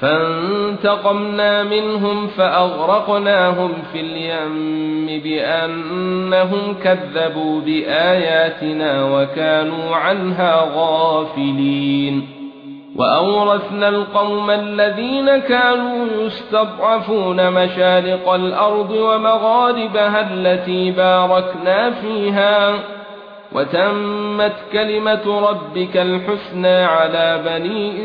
فانتقمنا منهم فأغرقناهم في اليم بأنهم كذبوا بآياتنا وكانوا عنها غافلين. وأورثنا القوم الذين كانوا يستضعفون مشارق الأرض ومغاربها التي باركنا فيها وتمت كلمة ربك الحسنى على بني